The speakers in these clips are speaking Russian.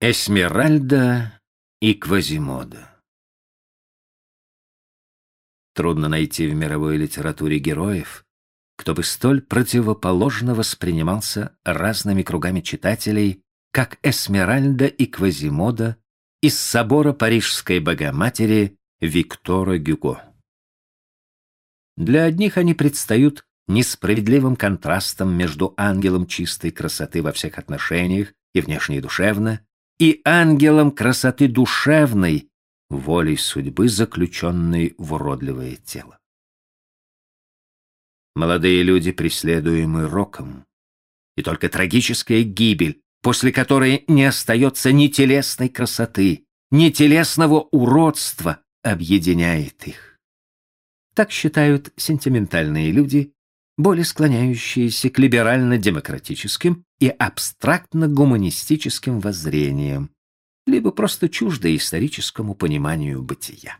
Эсмеральда и Квазимода Трудно найти в мировой литературе героев, кто бы столь противоположно воспринимался разными кругами читателей, как Эсмеральда и Квазимода из собора Парижской Богоматери Виктора Гюго. Для одних они предстают несправедливым контрастом между ангелом чистой красоты во всех отношениях и внешне и душевно, и ангелом красоты душевной, волей судьбы, заключенной в уродливое тело. Молодые люди, преследуемые роком, и только трагическая гибель, после которой не остается ни телесной красоты, ни телесного уродства, объединяет их. Так считают сентиментальные люди, более склоняющиеся к либерально-демократическим и абстрактно-гуманистическим воззрениям, либо просто чуждо историческому пониманию бытия.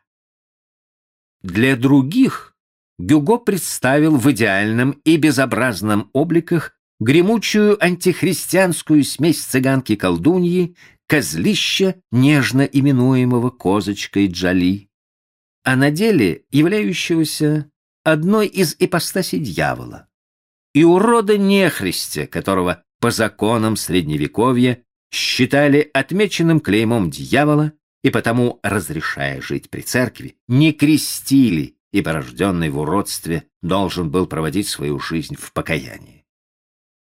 Для других Гюго представил в идеальном и безобразном обликах гремучую антихристианскую смесь цыганки-колдуньи, козлища, нежно именуемого козочкой Джали, а на деле являющегося одной из ипостасей дьявола, и урода нехристя, которого по законам Средневековья считали отмеченным клеймом дьявола и потому, разрешая жить при церкви, не крестили, ибо рожденный в уродстве должен был проводить свою жизнь в покаянии.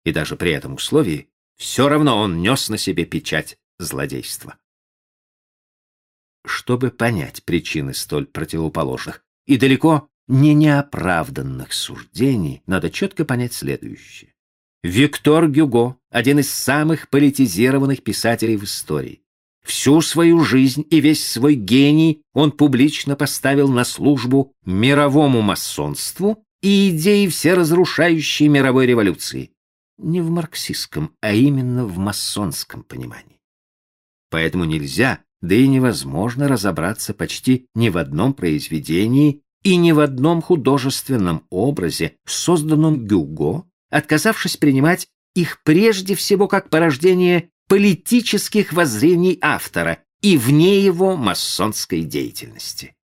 И даже при этом условии все равно он нес на себе печать злодейства. Чтобы понять причины столь противоположных и далеко не неоправданных суждений, надо четко понять следующее. Виктор Гюго — один из самых политизированных писателей в истории. Всю свою жизнь и весь свой гений он публично поставил на службу мировому масонству и идеи всеразрушающей мировой революции. Не в марксистском, а именно в масонском понимании. Поэтому нельзя, да и невозможно разобраться почти ни в одном произведении и ни в одном художественном образе, созданном Гюго, отказавшись принимать их прежде всего как порождение политических воззрений автора и вне его масонской деятельности.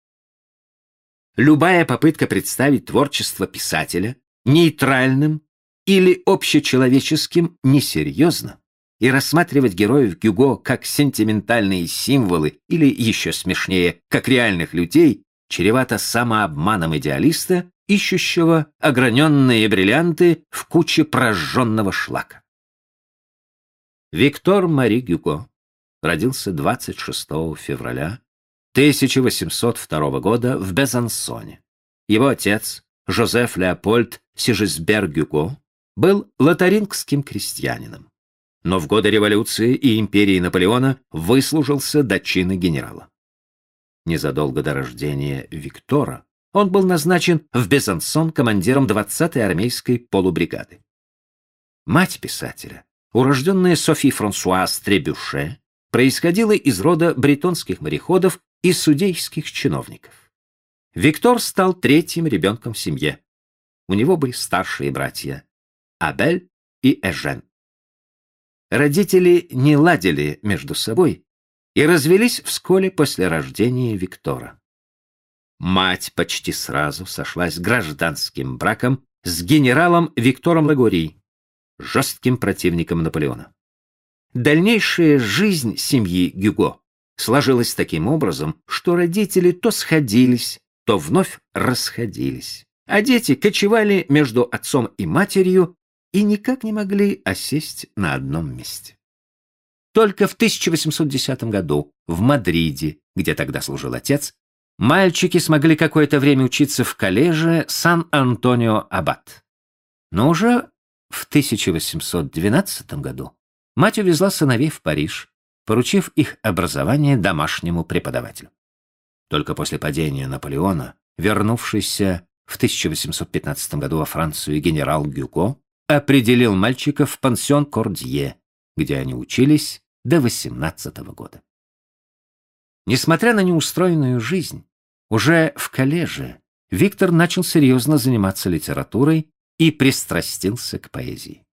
Любая попытка представить творчество писателя нейтральным или общечеловеческим несерьезно и рассматривать героев Гюго как сентиментальные символы или, еще смешнее, как реальных людей, чревато самообманом идеалиста, ищущего ограненные бриллианты в куче прожженного шлака. Виктор Мари Гюго родился 26 февраля 1802 года в Безансоне. Его отец, Жозеф Леопольд Сижесбер Гюго, был лотарингским крестьянином, но в годы революции и империи Наполеона выслужился до чина генерала. Незадолго до рождения Виктора он был назначен в Безансон командиром 20-й армейской полубригады. Мать писателя, урожденная Софи Франсуаз Требюше, происходила из рода бретонских мореходов и судейских чиновников. Виктор стал третьим ребенком в семье. У него были старшие братья Абель и Эжен. Родители не ладили между собой и развелись вскоре после рождения Виктора. Мать почти сразу сошлась гражданским браком с генералом Виктором Лагори, жестким противником Наполеона. Дальнейшая жизнь семьи Гюго сложилась таким образом, что родители то сходились, то вновь расходились, а дети кочевали между отцом и матерью и никак не могли осесть на одном месте. Только в 1810 году в Мадриде, где тогда служил отец, мальчики смогли какое-то время учиться в коллеже Сан-Антонио-Абат. Но уже в 1812 году мать увезла сыновей в Париж, поручив их образование домашнему преподавателю. Только после падения Наполеона, вернувшийся в 1815 году во Францию генерал Гюго определил мальчиков в пансион Кордье, где они учились до 18 года. Несмотря на неустроенную жизнь, уже в коллеже Виктор начал серьезно заниматься литературой и пристрастился к поэзии.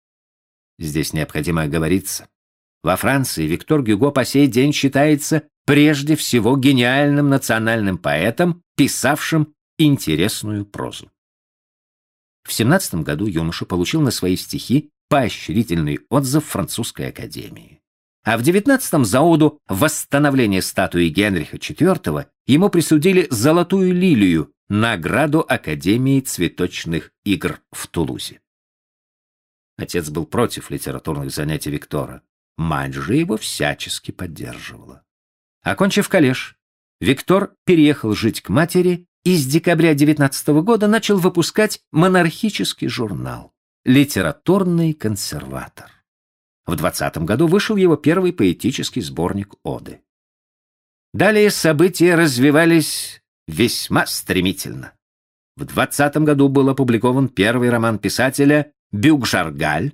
Здесь необходимо оговориться. Во Франции Виктор Гюго по сей день считается прежде всего гениальным национальным поэтом, писавшим интересную прозу. В 17 году юноша получил на свои стихи поощрительный отзыв французской академии. А в 19-м за оду «Восстановление статуи Генриха IV» ему присудили «Золотую лилию», награду Академии цветочных игр в Тулузе. Отец был против литературных занятий Виктора. Мать же его всячески поддерживала. Окончив коллеж, Виктор переехал жить к матери и с декабря 19 года начал выпускать монархический журнал «Литературный консерватор». В 20 году вышел его первый поэтический сборник «Оды». Далее события развивались весьма стремительно. В 20 году был опубликован первый роман писателя «Бюкжаргаль».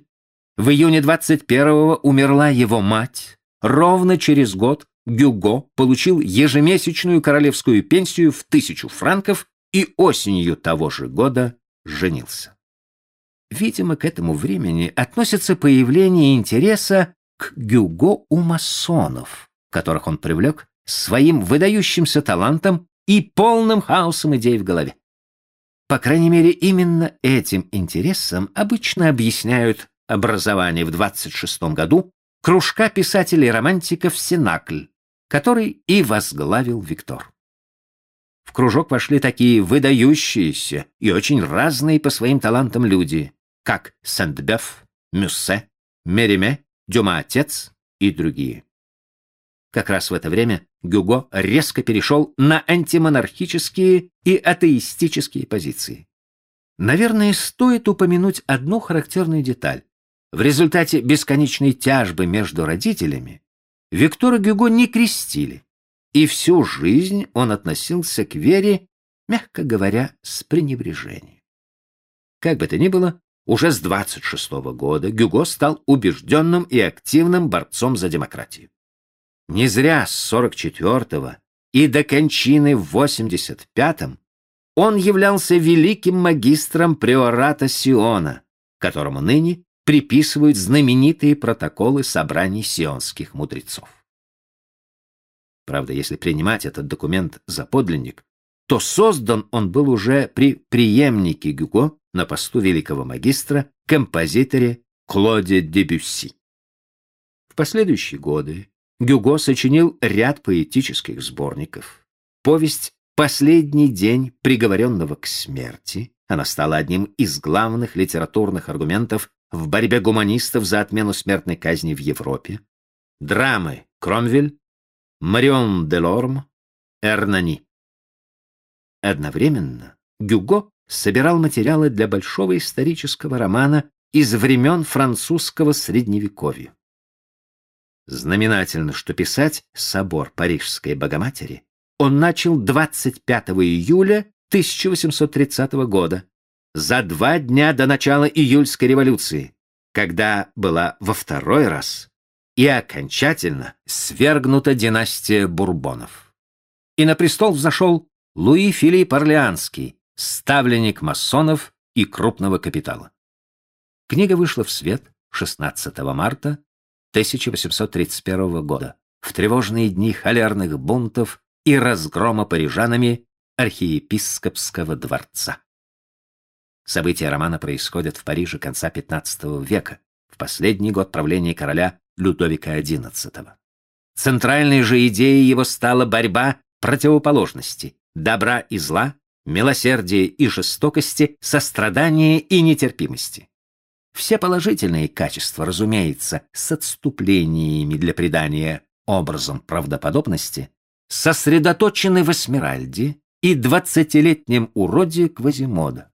В июне 21-го умерла его мать. Ровно через год Гюго получил ежемесячную королевскую пенсию в тысячу франков и осенью того же года женился. Видимо, к этому времени относится появление интереса к Гюго у масонов, которых он привлек своим выдающимся талантом и полным хаосом идей в голове. По крайней мере, именно этим интересом обычно объясняют образование в 26 году кружка писателей-романтиков «Синакль», который и возглавил Виктор. В кружок вошли такие выдающиеся и очень разные по своим талантам люди, как Сент-Беф, Мюссе, Мериме, Дюма-отец и другие. Как раз в это время Гюго резко перешел на антимонархические и атеистические позиции. Наверное, стоит упомянуть одну характерную деталь. В результате бесконечной тяжбы между родителями Виктора Гюго не крестили, и всю жизнь он относился к вере, мягко говоря, с пренебрежением. Как бы то ни было, уже с 26 -го года Гюго стал убежденным и активным борцом за демократию. Не зря с 44-го и до кончины в 85-м он являлся великим магистром приората Сиона, которому ныне приписывают знаменитые протоколы собраний сионских мудрецов. Правда, если принимать этот документ за подлинник, то создан он был уже при преемнике Гюго на посту великого магистра, композиторе Клоде Дебюсси. В последующие годы Гюго сочинил ряд поэтических сборников. Повесть «Последний день приговоренного к смерти» она стала одним из главных литературных аргументов в борьбе гуманистов за отмену смертной казни в Европе. Драмы «Кромвель», «Марион де Лорм», «Эрнани». Одновременно Гюго собирал материалы для большого исторического романа из времен французского средневековья. Знаменательно, что писать «Собор Парижской Богоматери» он начал 25 июля 1830 года, за два дня до начала июльской революции, когда была во второй раз и окончательно свергнута династия Бурбонов. И на престол взошел Луи Филипп Орлеанский, ставленник масонов и крупного капитала. Книга вышла в свет 16 марта 1831 года, в тревожные дни холерных бунтов и разгрома парижанами архиепископского дворца. События романа происходят в Париже конца XV века, в последний год правления короля Людовика XI. Центральной же идеей его стала борьба противоположности добра и зла, милосердия и жестокости, сострадания и нетерпимости. Все положительные качества, разумеется, с отступлениями для придания образом правдоподобности, сосредоточены в Эсмеральде и двадцатилетнем уроде Квазимода.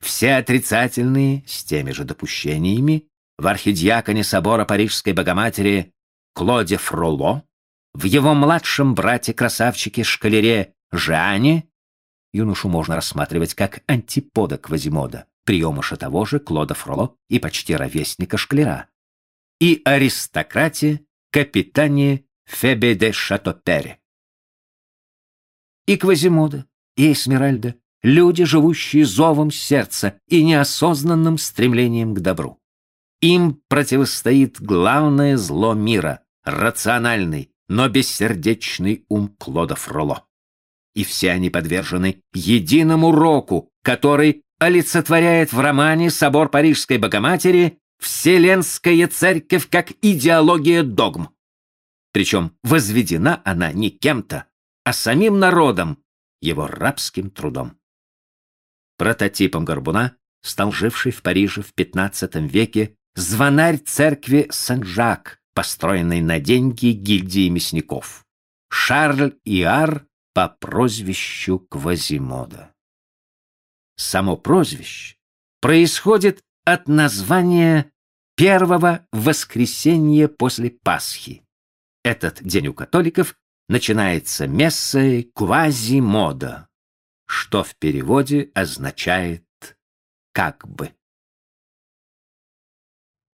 Все отрицательные, с теми же допущениями, в архидиаконе собора Парижской Богоматери Клоде Фроло, в его младшем брате-красавчике-шкалере Жане, юношу можно рассматривать как антипода Квазимода, приемыша того же Клода Фроло и почти ровесника Шклера, и аристократе капитане Фебе де Шатопере. И Квазимода, и Эсмеральда — люди, живущие зовом сердца и неосознанным стремлением к добру. Им противостоит главное зло мира — рациональный, но бессердечный ум Клода Фроло. И все они подвержены единому року, который олицетворяет в романе «Собор Парижской Богоматери» Вселенская Церковь как идеология догм. Причем возведена она не кем-то, а самим народом, его рабским трудом. Прототипом Горбуна стал живший в Париже в XV веке звонарь церкви Сен-Жак, построенной на деньги гильдии мясников. Шарль Иар по прозвищу Квазимода. Само прозвище происходит от названия первого воскресенья после Пасхи. Этот день у католиков начинается мессой Квазимода, что в переводе означает «как бы».